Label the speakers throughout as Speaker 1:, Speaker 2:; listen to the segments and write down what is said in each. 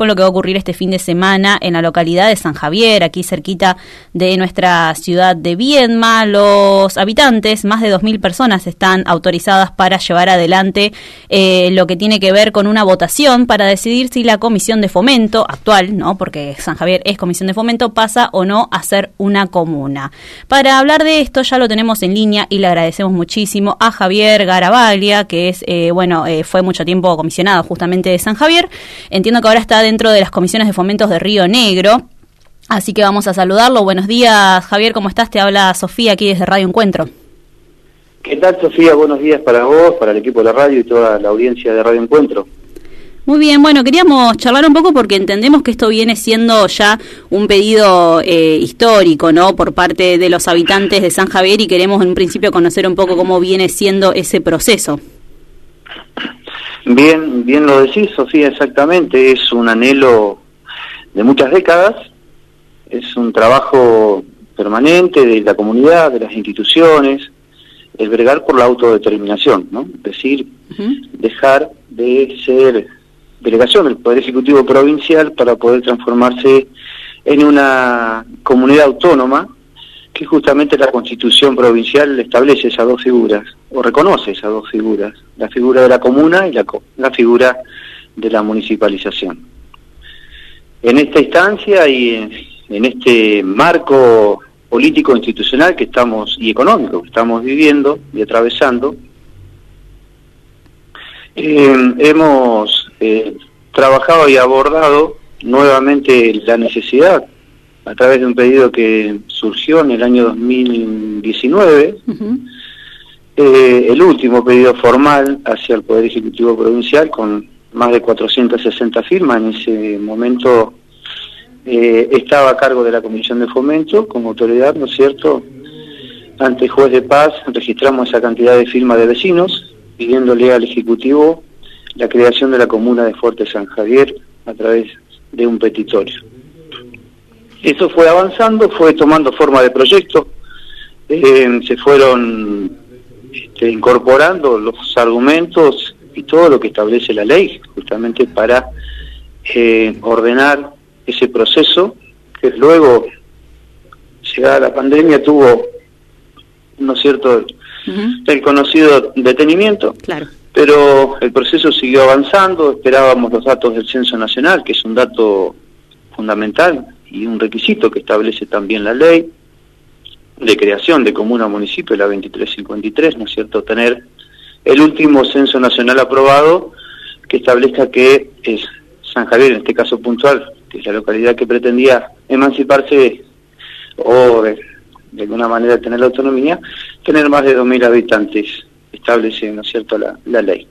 Speaker 1: con lo que va a ocurrir este fin de semana en la localidad de San Javier, aquí cerquita de nuestra ciudad de Viedma. Los habitantes, más de 2.000 personas, están autorizadas para llevar adelante eh, lo que tiene que ver con una votación para decidir si la comisión de fomento actual, no, porque San Javier es comisión de fomento, pasa o no a ser una comuna. Para hablar de esto ya lo tenemos en línea y le agradecemos muchísimo a Javier Garabaglia, que es, eh, bueno, eh, fue mucho tiempo comisionado justamente de San Javier. Entiendo que ahora está dentro de las comisiones de fomentos de Río Negro. Así que vamos a saludarlo. Buenos días, Javier, ¿cómo estás? Te habla Sofía aquí desde Radio Encuentro.
Speaker 2: ¿Qué tal, Sofía? Buenos días para vos, para el equipo de la radio y toda la audiencia de Radio Encuentro.
Speaker 1: Muy bien, bueno, queríamos charlar un poco porque entendemos que esto viene siendo ya un pedido eh, histórico, ¿no? Por parte de los habitantes de San Javier y queremos en un principio conocer un poco cómo viene siendo ese proceso.
Speaker 2: Bien, bien lo decís, Sofía, exactamente. Es un anhelo de muchas décadas, es un trabajo permanente de la comunidad, de las instituciones, el bregar por la autodeterminación, ¿no? Es decir, dejar de ser delegación del Poder Ejecutivo Provincial para poder transformarse en una comunidad autónoma que justamente la Constitución Provincial establece esas dos figuras, o reconoce esas dos figuras, la figura de la comuna y la, la figura de la municipalización. En esta instancia y en, este marco político institucional que estamos y económico que estamos viviendo y atravesando, eh, hemos eh, trabajado y abordado nuevamente la necesidad a través de un pedido que surgió en el año 2019, eh, el último pedido formal hacia el Poder Ejecutivo Provincial con más de 460 firmas. En ese momento eh, estaba a cargo de la Comisión de Fomento como autoridad, ¿no es cierto? Ante el juez de paz registramos esa cantidad de firmas de vecinos pidiéndole al Ejecutivo la creación de la comuna de Fuerte San Javier a través de un petitorio. Eso fue avanzando, fue tomando forma de proyecto, eh, se fueron este, incorporando los argumentos y todo lo que establece la ley, justamente para eh, ordenar ese proceso que luego, llegada la pandemia, tuvo, ¿no es cierto?, el conocido detenimiento.
Speaker 1: Claro.
Speaker 2: Pero el proceso siguió avanzando, esperábamos los datos del Censo Nacional, que es un dato fundamental y un requisito que establece también la ley de creación de comuna municipio, la 2353, ¿no es cierto?, tener el último censo nacional aprobado que establezca que es San Javier, en este caso puntual, que es la localidad que pretendía emanciparse o de, alguna manera tener la autonomía, tener más de 2.000 habitantes, establece, ¿no es cierto?, la, la ley.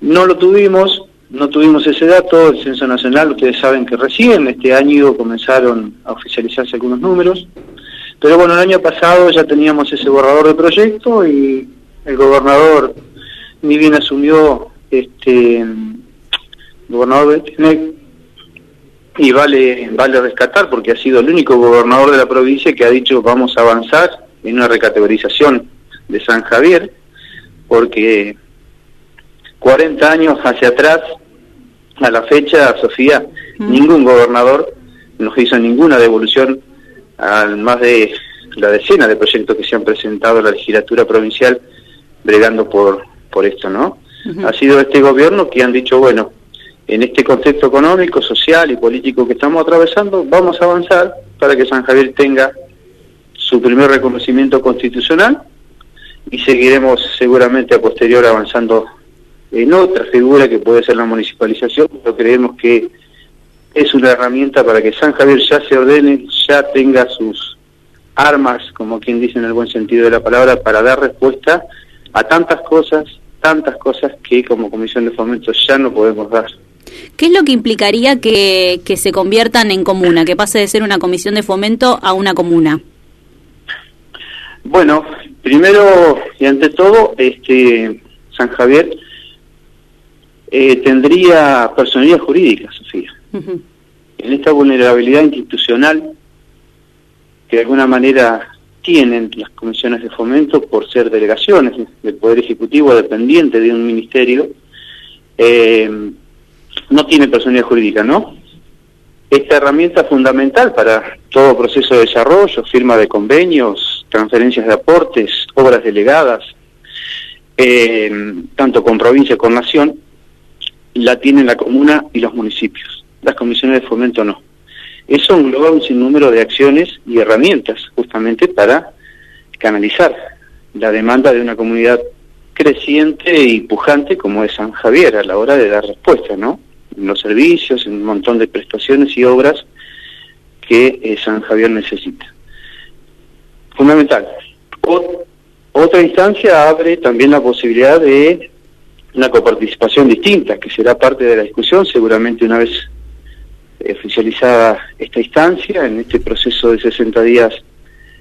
Speaker 2: No lo tuvimos, no tuvimos ese dato, el Censo Nacional, ustedes saben que recién este año comenzaron a oficializarse algunos números, pero bueno, el año pasado ya teníamos ese borrador de proyecto y el gobernador ni bien asumió este gobernador y vale, vale rescatar porque ha sido el único gobernador de la provincia que ha dicho vamos a avanzar en una recategorización de San Javier, porque 40 años hacia atrás, a la fecha, Sofía, mm. ningún gobernador nos hizo ninguna devolución a más de la decena de proyectos que se han presentado a la legislatura provincial bregando por, por esto, ¿no? Ha sido este gobierno que han dicho, bueno, en este contexto económico, social y político que estamos atravesando, vamos a avanzar para que San Javier tenga su primer reconocimiento constitucional y seguiremos seguramente a posterior avanzando en otra figura que puede ser la municipalización, pero creemos que es una herramienta para que San Javier ya se ordene, ya tenga sus armas, como quien dice en el buen sentido de la palabra, para dar respuesta a tantas cosas, tantas cosas que como Comisión de Fomento ya no podemos dar.
Speaker 1: ¿Qué es lo que implicaría que, que se conviertan en comuna, que pase de ser una comisión de fomento a una comuna?
Speaker 2: Bueno, primero y ante todo, este San Javier eh, tendría personalidad jurídica, Sofía. En esta vulnerabilidad institucional que de alguna manera tienen las comisiones de fomento por ser delegaciones del Poder Ejecutivo dependiente de un ministerio, eh, no tiene personalidad jurídica, ¿no? esta herramienta fundamental para todo proceso de desarrollo, firma de convenios, transferencias de aportes, obras delegadas, eh, tanto con provincia como con nación, la tienen la comuna y los municipios. Las comisiones de fomento no. Eso engloba un sinnúmero de acciones y herramientas justamente para canalizar la demanda de una comunidad creciente y pujante como es San Javier a la hora de dar respuesta, ¿no? En los servicios, en un montón de prestaciones y obras que eh, San Javier necesita. Fundamental. otra instancia abre también la posibilidad de una coparticipación distinta, que será parte de la discusión, seguramente una vez oficializada esta instancia, en este proceso de 60 días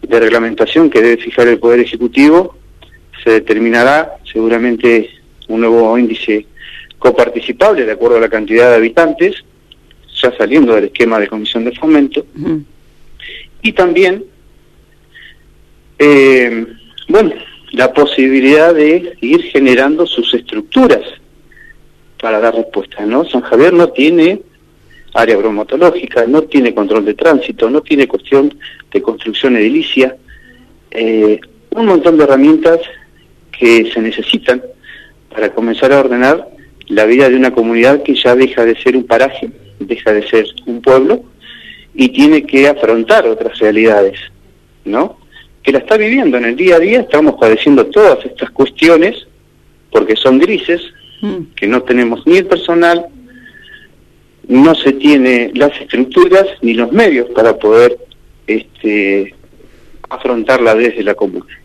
Speaker 2: de reglamentación que debe fijar el Poder Ejecutivo, se determinará seguramente un nuevo índice coparticipable de acuerdo a la cantidad de habitantes, ya saliendo del esquema de comisión de fomento, y también, eh, bueno, la posibilidad de ir generando sus estructuras para dar respuesta, ¿no? San Javier no tiene área bromatológica, no tiene control de tránsito, no tiene cuestión de construcción edilicia, eh, un montón de herramientas que se necesitan para comenzar a ordenar la vida de una comunidad que ya deja de ser un paraje, deja de ser un pueblo y tiene que afrontar otras realidades, ¿no? Que la está viviendo en el día a día, estamos padeciendo todas estas cuestiones porque son grises, mm. que no tenemos ni el personal, no se tiene las estructuras ni los medios para poder este, afrontarla desde la comuna.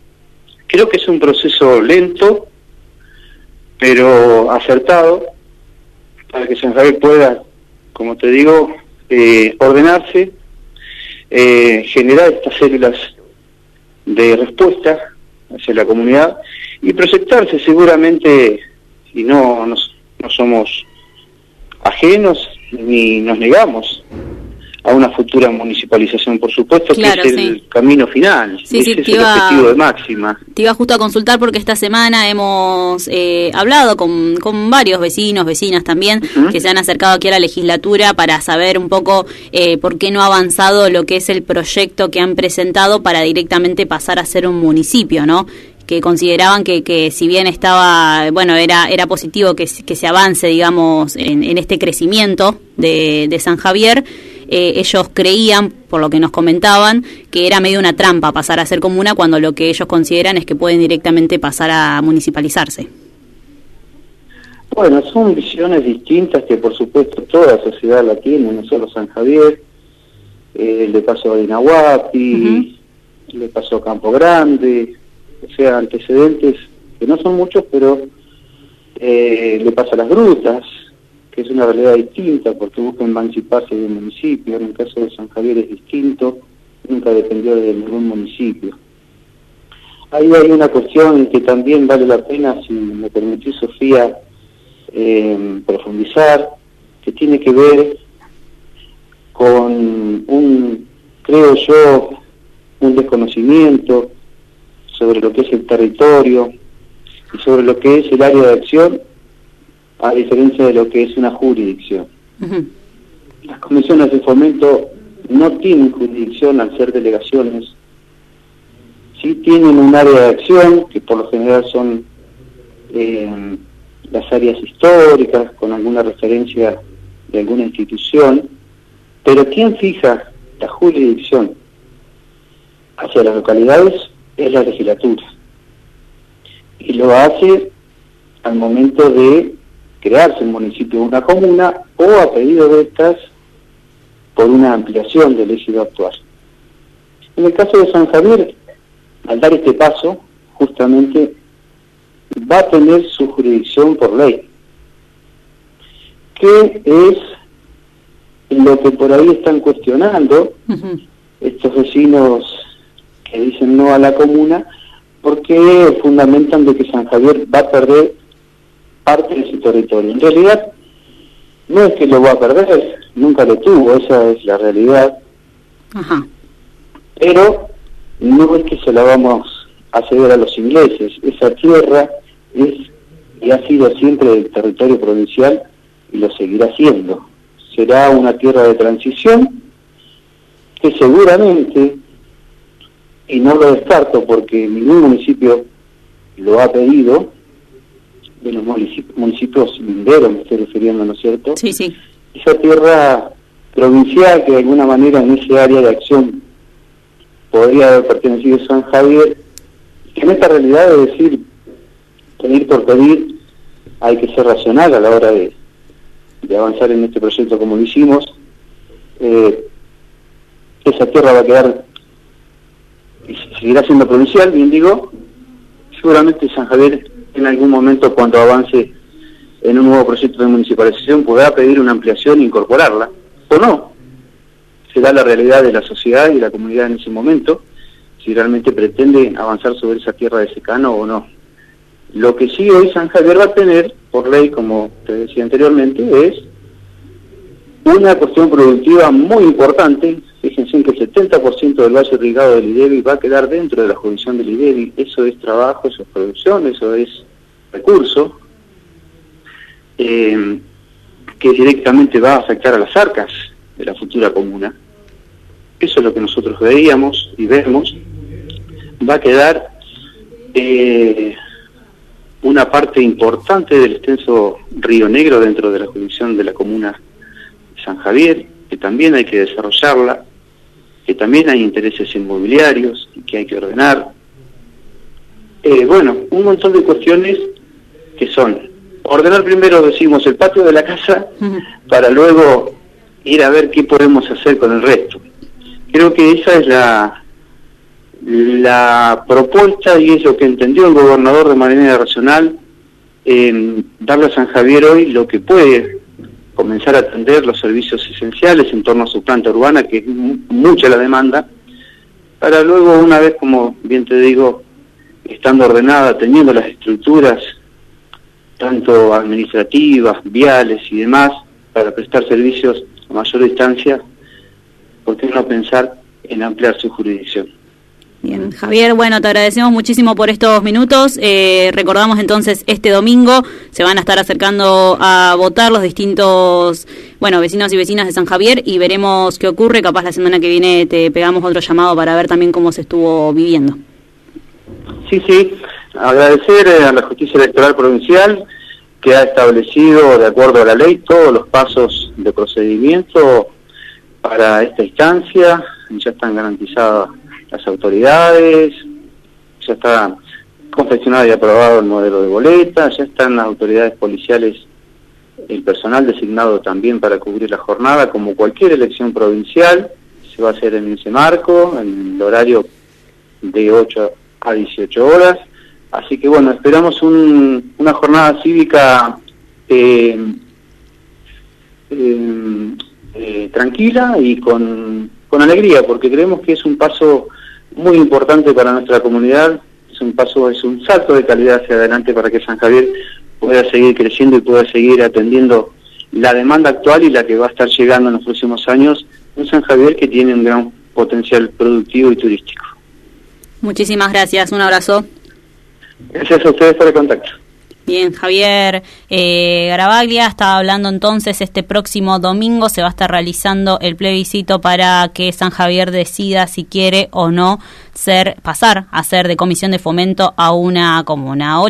Speaker 2: Creo que es un proceso lento, pero acertado, para que San Javier pueda, como te digo, eh, ordenarse, eh, generar estas células de respuesta hacia la comunidad y proyectarse seguramente, y no, no somos ajenos ni nos negamos a una futura municipalización, por supuesto, que es el camino final,
Speaker 1: sí,
Speaker 2: ese
Speaker 1: es
Speaker 2: el objetivo de máxima.
Speaker 1: Te iba justo a consultar porque esta semana hemos eh, hablado con, con, varios vecinos, vecinas también, que se han acercado aquí a la legislatura para saber un poco eh, por qué no ha avanzado lo que es el proyecto que han presentado para directamente pasar a ser un municipio, ¿no? que consideraban que, que si bien estaba, bueno, era, era positivo que, que se avance, digamos, en, en este crecimiento de, de San Javier, eh, ellos creían, por lo que nos comentaban, que era medio una trampa pasar a ser comuna cuando lo que ellos consideran es que pueden directamente pasar a municipalizarse.
Speaker 2: Bueno, son visiones distintas que por supuesto toda sociedad la tiene, no solo San Javier, eh, le pasó a Inahuapi, le pasó a Campo Grande, o sea, antecedentes que no son muchos, pero eh, le pasa a las grutas, que es una realidad distinta porque busca emanciparse de un municipio, en el caso de San Javier es distinto, nunca dependió de ningún municipio. Ahí hay una cuestión que también vale la pena, si me permitís Sofía, eh, profundizar, que tiene que ver con un, creo yo, un desconocimiento sobre lo que es el territorio y sobre lo que es el área de acción, a diferencia de lo que es una jurisdicción. Las comisiones de fomento no tienen jurisdicción al ser delegaciones, sí tienen un área de acción, que por lo general son eh, las áreas históricas, con alguna referencia de alguna institución, pero ¿quién fija la jurisdicción hacia las localidades es la legislatura. Y lo hace al momento de crearse un municipio o una comuna o a pedido de estas por una ampliación del ejido actual. En el caso de San Javier, al dar este paso, justamente va a tener su jurisdicción por ley, que es lo que por ahí están cuestionando estos vecinos que dicen no a la comuna, porque fundamentan de que San Javier va a perder parte de su territorio. En realidad, no es que lo va a perder, nunca lo tuvo, esa es la realidad. Pero no es que se la vamos a ceder a los ingleses, esa tierra es y ha sido siempre del territorio provincial y lo seguirá siendo. será una tierra de transición que seguramente, y no lo descarto porque ningún municipio lo ha pedido, de los municipios linderos me estoy refiriendo, ¿no es cierto?
Speaker 1: Sí, sí.
Speaker 2: Esa tierra provincial que de alguna manera en ese área de acción podría haber pertenecido a San Javier, que en esta realidad de decir, pedir por pedir, hay que ser racional a la hora de, avanzar en este proyecto como lo hicimos. Eh, esa tierra va a quedar y seguirá siendo provincial, bien digo, seguramente San Javier en algún momento cuando avance en un nuevo proyecto de municipalización podrá pedir una ampliación e incorporarla, o no. Será la realidad de la sociedad y la comunidad en ese momento, si realmente pretende avanzar sobre esa tierra de secano o no. Lo que sí hoy San Javier va a tener, por ley, como te decía anteriormente, es una cuestión productiva muy importante. Fíjense que el 70% del valle irrigado del IDEBI va a quedar dentro de la jurisdicción del IDEBI. Eso es trabajo, eso es producción, eso es recurso, eh, que directamente va a afectar a las arcas de la futura comuna. Eso es lo que nosotros veíamos y vemos. Va a quedar eh, una parte importante del extenso Río Negro dentro de la jurisdicción de la comuna San Javier, que también hay que desarrollarla, que también hay intereses inmobiliarios y que hay que ordenar. Eh, bueno, un montón de cuestiones que son ordenar primero, decimos, el patio de la casa para luego ir a ver qué podemos hacer con el resto. Creo que esa es la, la propuesta y es lo que entendió el gobernador de manera racional en darle a San Javier hoy lo que puede comenzar a atender los servicios esenciales en torno a su planta urbana, que es mucha la demanda, para luego, una vez, como bien te digo, estando ordenada, teniendo las estructuras, tanto administrativas, viales y demás, para prestar servicios a mayor distancia, ¿por qué no pensar en ampliar su jurisdicción?
Speaker 1: Bien, Javier, bueno, te agradecemos muchísimo por estos minutos. Eh, recordamos entonces, este domingo se van a estar acercando a votar los distintos, bueno, vecinos y vecinas de San Javier y veremos qué ocurre. Capaz la semana que viene te pegamos otro llamado para ver también cómo se estuvo viviendo.
Speaker 2: Sí, sí, agradecer eh, a la Justicia Electoral Provincial que ha establecido, de acuerdo a la ley, todos los pasos de procedimiento para esta instancia. Ya están garantizadas las autoridades, ya está confeccionado y aprobado el modelo de boleta, ya están las autoridades policiales, el personal designado también para cubrir la jornada, como cualquier elección provincial, se va a hacer en ese marco, en el horario de 8 a 18 horas. Así que bueno, esperamos una jornada cívica eh, eh, eh, tranquila y con, con alegría, porque creemos que es un paso muy importante para nuestra comunidad, es un paso, es un salto de calidad hacia adelante para que San Javier pueda seguir creciendo y pueda seguir atendiendo la demanda actual y la que va a estar llegando en los próximos años un San Javier que tiene un gran potencial productivo y turístico.
Speaker 1: Muchísimas gracias, un abrazo.
Speaker 2: Gracias a ustedes por el contacto.
Speaker 1: Bien, Javier eh, Garabaglia está hablando entonces este próximo domingo se va a estar realizando el plebiscito para que San Javier decida si quiere o no ser pasar a ser de comisión de fomento a una comuna.